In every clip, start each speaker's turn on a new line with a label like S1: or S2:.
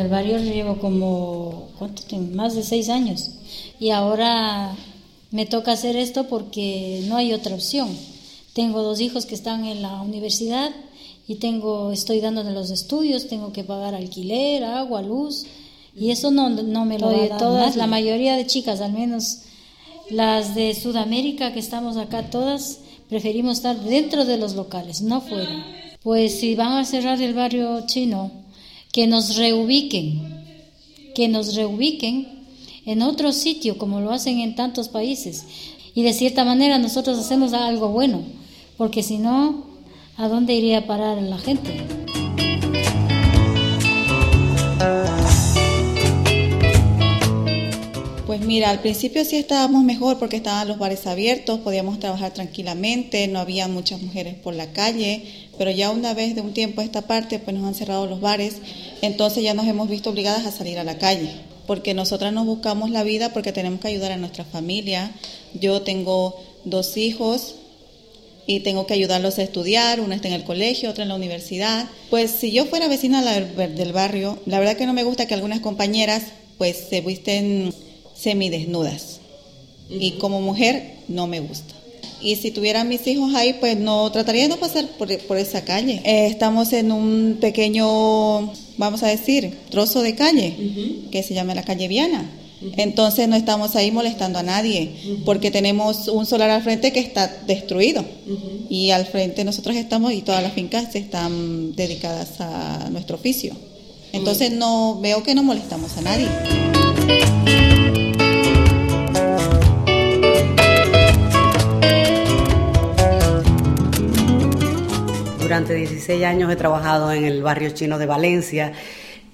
S1: el barrio llevo como, ¿cuánto tengo? Más de seis años. Y ahora me toca hacer esto porque no hay otra opción. Tengo dos hijos que están en la universidad y tengo, estoy dándoles los estudios, tengo que pagar alquiler, agua, luz, y eso no, no me lo doy todas, la mayoría de chicas, al menos las de Sudamérica que estamos acá todas, preferimos estar dentro de los locales, no fuera. Pues si van a cerrar el barrio chino, que nos reubiquen, que nos reubiquen en otro sitio como lo hacen en tantos países. Y de cierta manera nosotros hacemos algo bueno, porque si no, ¿a dónde iría a parar la gente?
S2: Mira, al principio sí estábamos mejor porque estaban los bares abiertos, podíamos trabajar tranquilamente, no había muchas mujeres por la calle, pero ya una vez de un tiempo a esta parte pues nos han cerrado los bares, entonces ya nos hemos visto obligadas a salir a la calle, porque nosotras nos buscamos la vida porque tenemos que ayudar a nuestra familia. Yo tengo dos hijos y tengo que ayudarlos a estudiar, uno está en el colegio, otro en la universidad. Pues si yo fuera vecina del barrio, la verdad que no me gusta que algunas compañeras pues se visten semidesnudas. Y como mujer no me gusta. Y si tuviera mis hijos ahí, pues no trataría de no pasar por, esa calle. Eh, estamos en un pequeño, vamos a decir, trozo de calle, que se llama la calle Viana. Entonces no estamos ahí molestando a nadie, porque tenemos un solar al frente que está destruido. Y al frente nosotros estamos y todas las fincas están dedicadas a nuestro oficio. Entonces no veo que no molestamos a nadie.
S3: Durante 16 años he trabajado en el barrio chino de Valencia.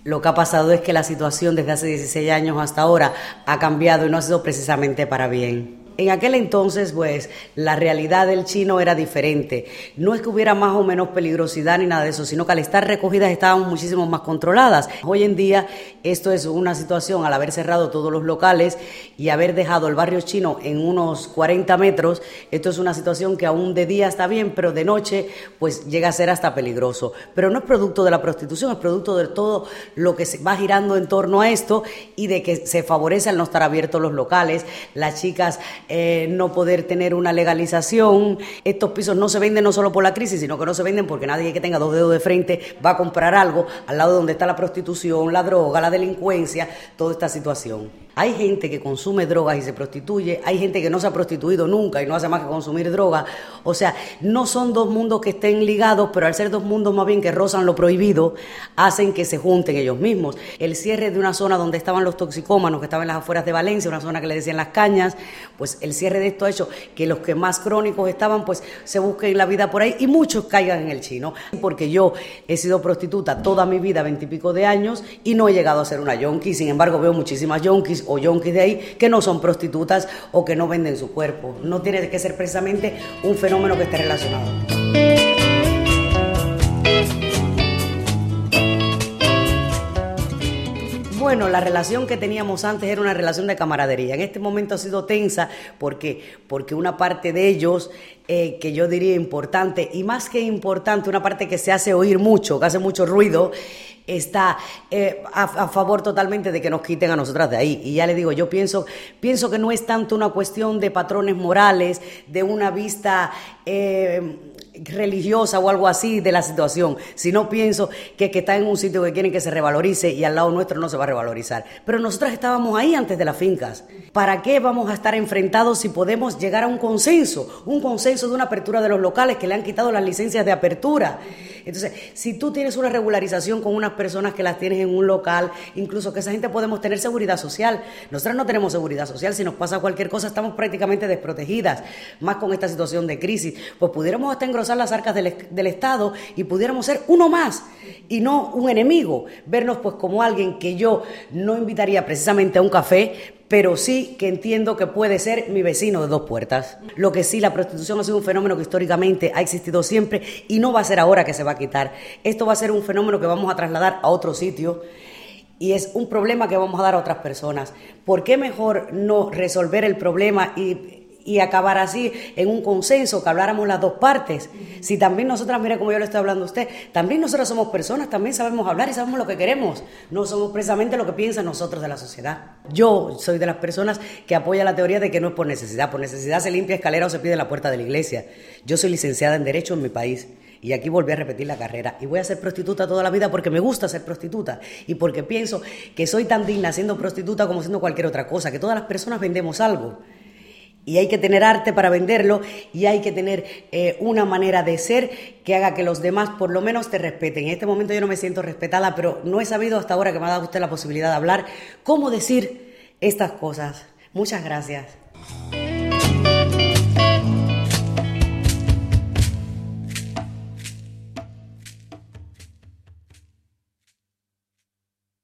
S3: Lo que ha pasado es que la situación desde hace 16 años hasta ahora ha cambiado y no ha sido precisamente para bien. En aquel entonces, pues, la realidad del chino era diferente. No es que hubiera más o menos peligrosidad ni nada de eso, sino que al estar recogidas estaban muchísimo más controladas. Hoy en día, esto es una situación, al haber cerrado todos los locales y haber dejado el barrio chino en unos 40 metros, esto es una situación que aún de día está bien, pero de noche, pues, llega a ser hasta peligroso. Pero no es producto de la prostitución, es producto de todo lo que se va girando en torno a esto y de que se favorece al no estar abiertos los locales. Las chicas eh, no poder tener una legalización. Estos pisos no se venden no solo por la crisis, sino que no se venden porque nadie que tenga dos dedos de frente va a comprar algo al lado donde está la prostitución, la droga, la delincuencia, toda esta situación. Hay gente que consume drogas y se prostituye, hay gente que no se ha prostituido nunca y no hace más que consumir drogas. O sea, no son dos mundos que estén ligados, pero al ser dos mundos más bien que rozan lo prohibido, hacen que se junten ellos mismos. El cierre de una zona donde estaban los toxicómanos, que estaban en las afueras de Valencia, una zona que le decían las cañas, pues el cierre de esto ha hecho que los que más crónicos estaban, pues se busquen la vida por ahí y muchos caigan en el chino. Porque yo he sido prostituta toda mi vida, veintipico de años, y no he llegado a ser una yonki. Sin embargo, veo muchísimas yonkis o yonkis de ahí que no son prostitutas o que no venden su cuerpo. No tiene que ser precisamente un fenómeno que esté relacionado. Bueno, la relación que teníamos antes era una relación de camaradería. En este momento ha sido tensa porque, porque una parte de ellos, eh, que yo diría importante, y más que importante, una parte que se hace oír mucho, que hace mucho ruido, está eh, a, favor totalmente de que nos quiten a nosotras de ahí. Y ya le digo, yo pienso, pienso que no es tanto una cuestión de patrones morales, de una vista eh, religiosa o algo así de la situación, sino pienso que, está en un sitio que quieren que se revalorice y al lado nuestro no se va a revalorizar. Pero nosotras estábamos ahí antes de las fincas. ¿Para qué vamos a estar enfrentados si podemos llegar a un consenso? Un consenso de una apertura de los locales que le han quitado las licencias de apertura. Entonces, si tú tienes una regularización con unas personas que las tienes en un local, incluso que esa gente podemos tener seguridad social. Nosotras no tenemos seguridad social, si nos pasa cualquier cosa estamos prácticamente desprotegidas, más con esta situación de crisis. Pues pudiéramos hasta engrosar las arcas del, del Estado y pudiéramos ser uno más y no un enemigo, vernos pues como alguien que yo no invitaría precisamente a un café, pero sí que entiendo que puede ser mi vecino de dos puertas. Lo que sí, la prostitución ha sido un fenómeno que históricamente ha existido siempre y no va a ser ahora que se va a quitar. Esto va a ser un fenómeno que vamos a trasladar a otro sitio y es un problema que vamos a dar a otras personas. ¿Por qué mejor no resolver el problema y y acabar así en un consenso, que habláramos las dos partes. Si también nosotras, mira como yo le estoy hablando a usted, también nosotras somos personas, también sabemos hablar y sabemos lo que queremos. No somos precisamente lo que piensan nosotros de la sociedad. Yo soy de las personas que apoya la teoría de que no es por necesidad. Por necesidad se limpia escalera o se pide la puerta de la iglesia. Yo soy licenciada en Derecho en mi país. Y aquí volví a repetir la carrera. Y voy a ser prostituta toda la vida porque me gusta ser prostituta. Y porque pienso que soy tan digna siendo prostituta como siendo cualquier otra cosa. Que todas las personas vendemos algo y hay que tener arte para venderlo y hay que tener eh, una manera de ser que haga que los demás por lo menos te respeten. En este momento yo no me siento respetada, pero no he sabido hasta ahora que me ha dado usted la posibilidad de hablar cómo decir estas cosas. Muchas gracias.